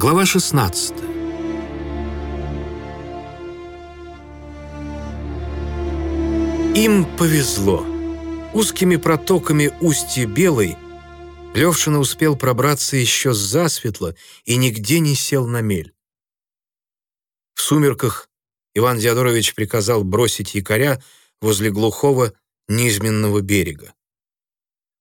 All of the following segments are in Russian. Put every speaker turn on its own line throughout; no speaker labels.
Глава 16 Им повезло. Узкими протоками устья Белой Левшина успел пробраться еще засветло и нигде не сел на мель. В сумерках Иван Диадорович приказал бросить якоря возле глухого низменного берега.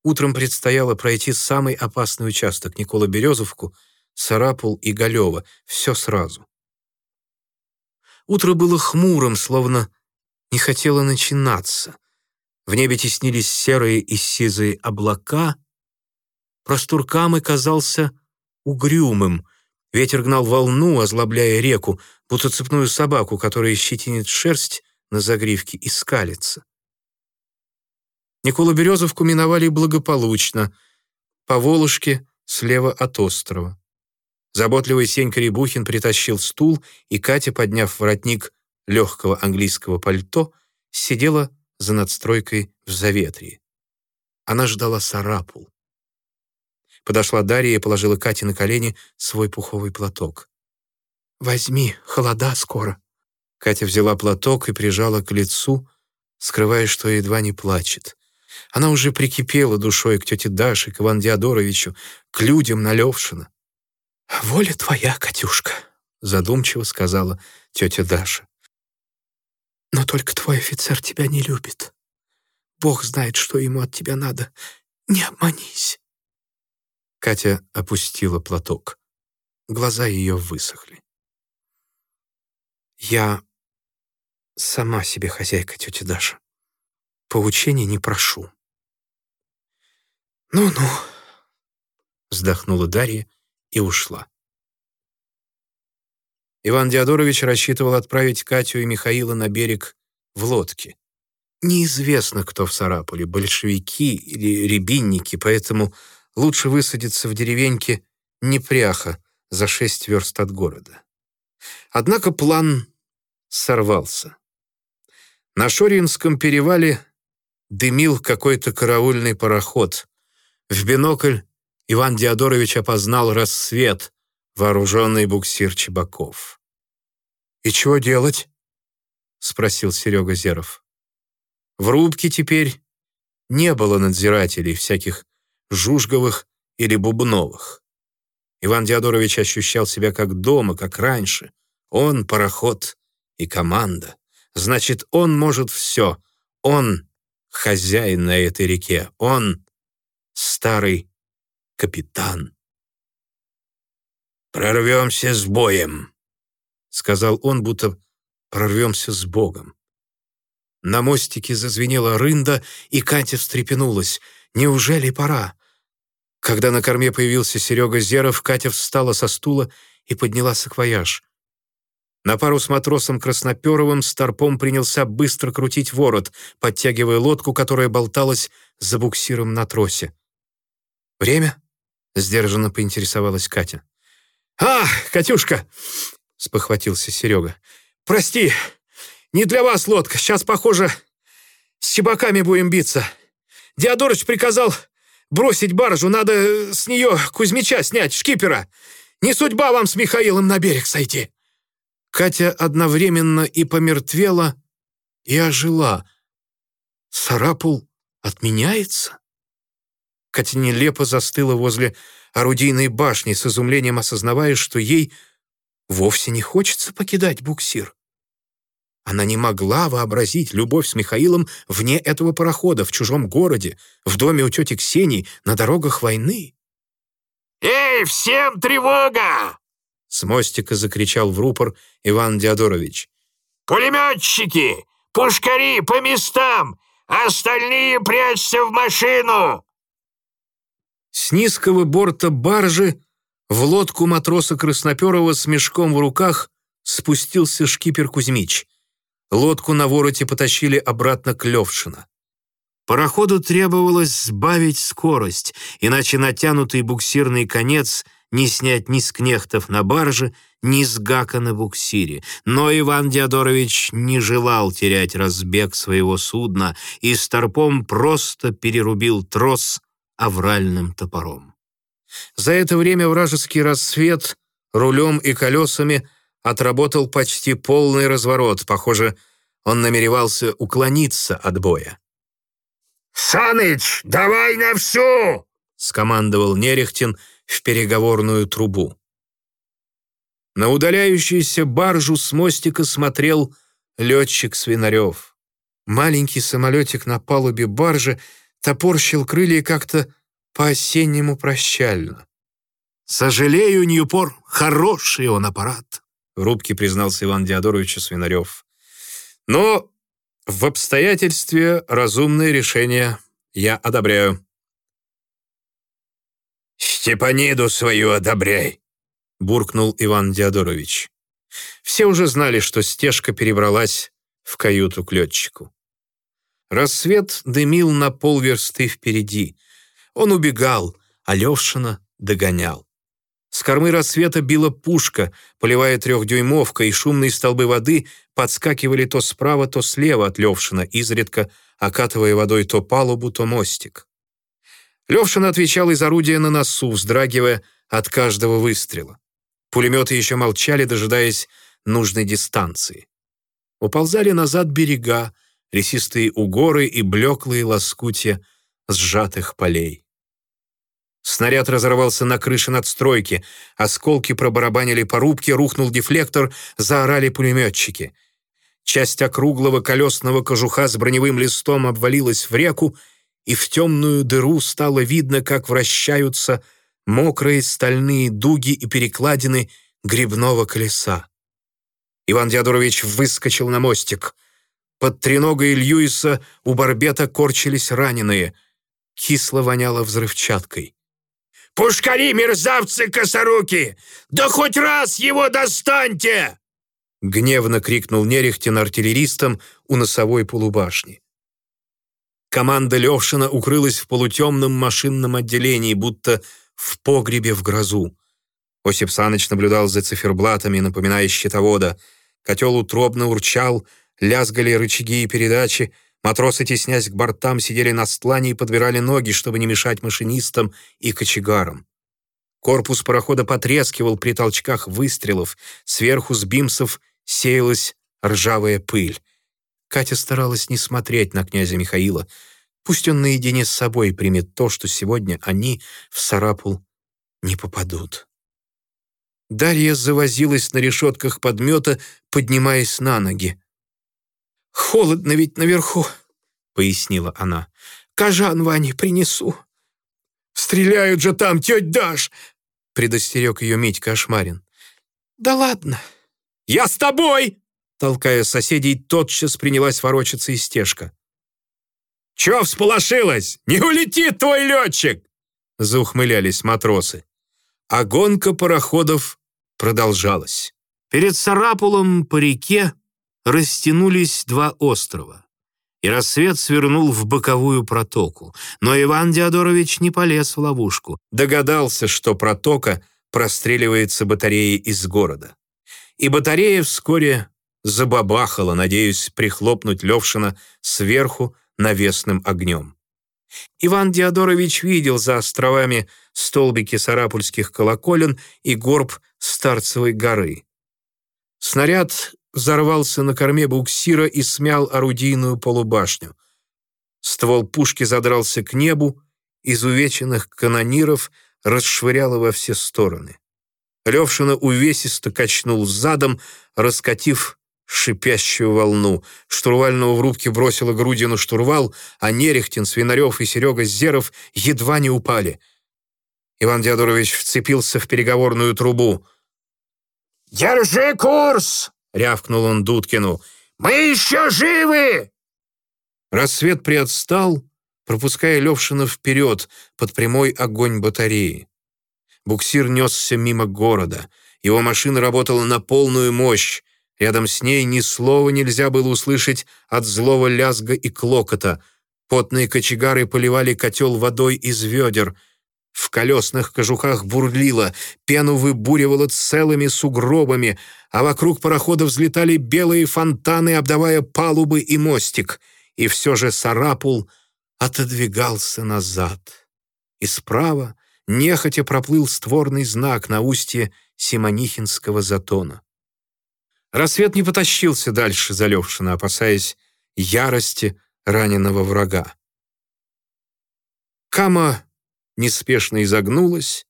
Утром предстояло пройти самый опасный участок Никола-Березовку, Сарапул и Галева, все сразу. Утро было хмурым, словно не хотело начинаться. В небе теснились серые и сизые облака. Простор Камы казался угрюмым. Ветер гнал волну, озлобляя реку, будто цепную собаку, которая щетинит шерсть на загривке и скалится. Никола Березовку миновали благополучно, по Волжке, слева от острова. Заботливый Сенька Рябухин притащил стул, и Катя, подняв воротник легкого английского пальто, сидела за надстройкой в заветрии. Она ждала сарапул. Подошла Дарья и положила Кате на колени свой пуховый платок. «Возьми, холода скоро». Катя взяла платок и прижала к лицу, скрывая, что едва не плачет. Она уже прикипела душой к тете Даше, к Ивану Диадоровичу, к людям на Левшина. «Воля твоя, Катюшка», — задумчиво сказала тетя Даша. «Но только твой офицер тебя не любит. Бог знает, что ему от тебя надо. Не обманись». Катя опустила платок. Глаза ее высохли. «Я сама себе хозяйка, тетя Даша. Поучения не прошу». «Ну-ну», — вздохнула Дарья и ушла. Иван Диадорович рассчитывал отправить Катю и Михаила на берег в лодке. Неизвестно, кто в Сарапуле, большевики или рябинники, поэтому лучше высадиться в деревеньке Непряха за шесть верст от города. Однако план сорвался. На Шоринском перевале дымил какой-то караульный пароход. В бинокль Иван Диадорович опознал рассвет, вооруженный буксир Чебаков. «И чего делать?» — спросил Серега Зеров. В рубке теперь не было надзирателей всяких Жужговых или Бубновых. Иван Диадорович ощущал себя как дома, как раньше. Он — пароход и команда. Значит, он может все. Он — хозяин на этой реке. Он — старый капитан. «Прорвемся с боем», — сказал он, будто прорвемся с Богом. На мостике зазвенела рында, и Катя встрепенулась. «Неужели пора?» Когда на корме появился Серега Зеров, Катя встала со стула и подняла саквояж. На пару с матросом Красноперовым Старпом принялся быстро крутить ворот, подтягивая лодку, которая болталась за буксиром на тросе. «Время?» — сдержанно поинтересовалась Катя. «А, Катюшка!» — спохватился Серега. «Прости, не для вас лодка. Сейчас, похоже, с чебаками будем биться. Диадорыч приказал бросить баржу. Надо с нее Кузьмича снять, шкипера. Не судьба вам с Михаилом на берег сойти». Катя одновременно и помертвела, и ожила. Сарапул отменяется? Катя нелепо застыла возле орудийной башни, с изумлением осознавая, что ей вовсе не хочется покидать буксир. Она не могла вообразить любовь с Михаилом вне этого парохода, в чужом городе, в доме у тети Ксении, на дорогах войны.
«Эй, всем тревога!»
С мостика закричал в рупор Иван Диадорович.
«Пулеметчики! Пушкари по местам! Остальные прячься в машину!»
С низкого борта баржи в лодку матроса Красноперова с мешком в руках спустился шкипер Кузьмич. Лодку на вороте потащили обратно к Левшино. Пароходу требовалось сбавить скорость, иначе натянутый буксирный конец не снять ни с кнехтов на барже, ни с гака на буксире. Но Иван Диадорович не желал терять разбег своего судна и с торпом просто перерубил трос авральным топором. За это время вражеский рассвет рулем и колесами отработал почти полный разворот. Похоже, он намеревался уклониться от боя.
«Саныч, давай на всю!»
— скомандовал Нерехтин в переговорную трубу. На удаляющуюся баржу с мостика смотрел летчик Свинарев. Маленький самолетик на палубе баржи топорщил крылья как-то по-осеннему прощально. «Сожалею, Ньюпор, хороший он аппарат», — в рубке признался Иван Диадорович Свинарев. «Но в обстоятельстве разумное решение я одобряю».
«Степаниду свою одобряй», — буркнул Иван Диадорович.
Все уже знали, что стежка перебралась в каюту к летчику. Рассвет дымил на полверсты впереди. Он убегал, а Левшина догонял. С кормы рассвета била пушка, поливая трехдюймовка, и шумные столбы воды подскакивали то справа, то слева от Левшина, изредка окатывая водой то палубу, то мостик. Левшин отвечал из орудия на носу, вздрагивая от каждого выстрела. Пулеметы еще молчали, дожидаясь нужной дистанции. Уползали назад берега, лесистые угоры и блеклые лоскутья сжатых полей. Снаряд разорвался на крыше надстройки, осколки пробарабанили по рубке, рухнул дефлектор, заорали пулеметчики. Часть округлого колесного кожуха с броневым листом обвалилась в реку, и в темную дыру стало видно, как вращаются мокрые стальные дуги и перекладины грибного колеса. Иван Диадорович выскочил на мостик. Под треногой Льюиса у барбета корчились раненые. Кисло воняло взрывчаткой.
«Пушкари, мерзавцы косоруки! Да хоть раз его достаньте!»
Гневно крикнул Нерехтин артиллеристам у носовой полубашни. Команда Левшина укрылась в полутемном машинном отделении, будто в погребе в грозу. Осип Саныч наблюдал за циферблатами, напоминая щитовода. Котел утробно урчал, лязгали рычаги и передачи. Матросы, теснясь к бортам, сидели на стлане и подбирали ноги, чтобы не мешать машинистам и кочегарам. Корпус парохода потрескивал при толчках выстрелов. Сверху с бимсов сеялась ржавая пыль. Катя старалась не смотреть на князя Михаила. Пусть он наедине с собой примет то, что сегодня они в Сарапул не попадут. Дарья завозилась на решетках подмета, поднимаясь на ноги. «Холодно ведь наверху», — пояснила она. «Кажан Ване принесу». «Стреляют же там, тетя Даш!» — предостерег ее Митька Ашмарин. «Да ладно». «Я с тобой!» Толкая соседей, тотчас принялась ворочаться и стежка. «Чё всполошилась? Не улетит твой летчик!» Заухмылялись матросы. А гонка пароходов продолжалась. Перед Сарапулом по реке растянулись два острова, и рассвет свернул в боковую протоку. Но Иван Диадорович не полез в ловушку, догадался, что протока простреливается батареей из города. И батарея вскоре забабахала, надеясь прихлопнуть Левшина сверху навесным огнем. Иван Диадорович видел за островами столбики сарапульских колоколен и горб Старцевой горы. Снаряд взорвался на корме буксира и смял орудийную полубашню. Ствол пушки задрался к небу, изувеченных канониров расшвыряло во все стороны. Левшина увесисто качнул задом, раскатив шипящую волну. Штурвального в рубке бросила грудину штурвал, а Нерехтин, Свинарев и Серега Зеров едва не упали. Иван Диадорович вцепился в переговорную трубу.
«Держи курс!» — рявкнул он Дудкину. «Мы еще живы!»
Рассвет приотстал, пропуская Левшина вперед под прямой огонь батареи. Буксир несся мимо города. Его машина работала на полную мощь. Рядом с ней ни слова нельзя было услышать от злого лязга и клокота. Потные кочегары поливали котел водой из ведер. В колесных кожухах бурлило, пену выбуривало целыми сугробами, а вокруг парохода взлетали белые фонтаны, обдавая палубы и мостик. И все же Сарапул отодвигался назад. И справа нехотя проплыл створный знак на устье Симонихинского затона. Рассвет не потащился дальше за Левшина, опасаясь ярости раненого врага. Кама неспешно изогнулась,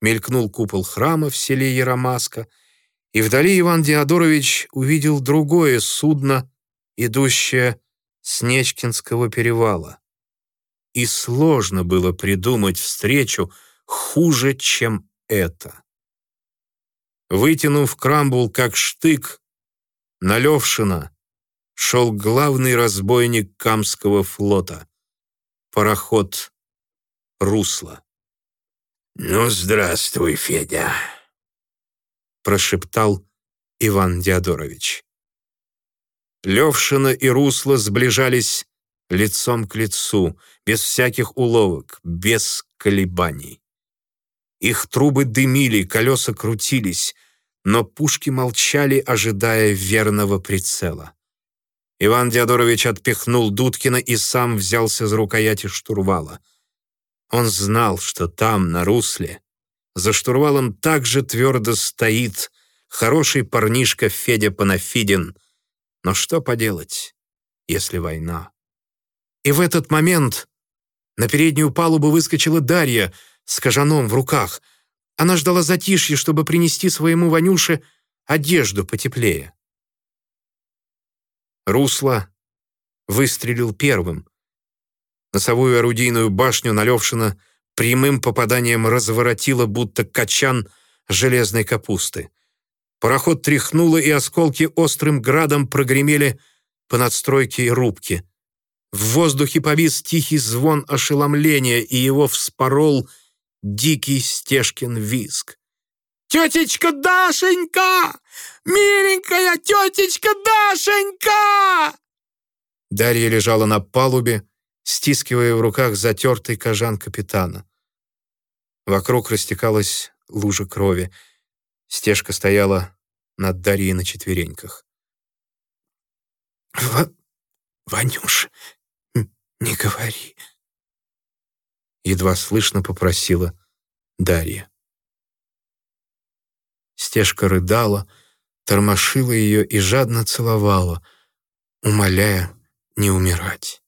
мелькнул купол храма в селе Яромаска, и вдали Иван Диадорович увидел другое судно, идущее с Нечкинского перевала. И сложно было придумать встречу хуже, чем это. Вытянув крамбул как штык, на Левшина шел главный разбойник Камского флота, пароход «Русло».
«Ну, здравствуй, Федя», —
прошептал Иван Диадорович. Левшина и Русло сближались лицом к лицу, без всяких уловок, без колебаний. Их трубы дымили, колеса крутились, но пушки молчали, ожидая верного прицела. Иван Диадорович отпихнул Дудкина и сам взялся за рукояти штурвала. Он знал, что там, на русле, за штурвалом так же твердо стоит хороший парнишка Федя Панафидин. Но что поделать, если война? И в этот момент на переднюю палубу выскочила Дарья с кожаном в руках. Она ждала затишья, чтобы принести своему Ванюше одежду потеплее. Русло выстрелил первым. Носовую орудийную башню Налевшина прямым попаданием разворотило, будто качан железной капусты. Пароход тряхнуло, и осколки острым градом прогремели по надстройке и рубке. В воздухе повис тихий звон ошеломления, и его вспорол дикий стежкин визг.
«Тетечка Дашенька! Миленькая тетечка Дашенька!»
Дарья лежала на палубе, стискивая в руках затертый кожан капитана. Вокруг растекалась лужа крови. Стежка стояла над Дарьей на четвереньках.
«В... Ванюш, не говори!»
Едва слышно попросила Дарья. Стежка рыдала, тормошила ее и жадно целовала, умоляя не умирать.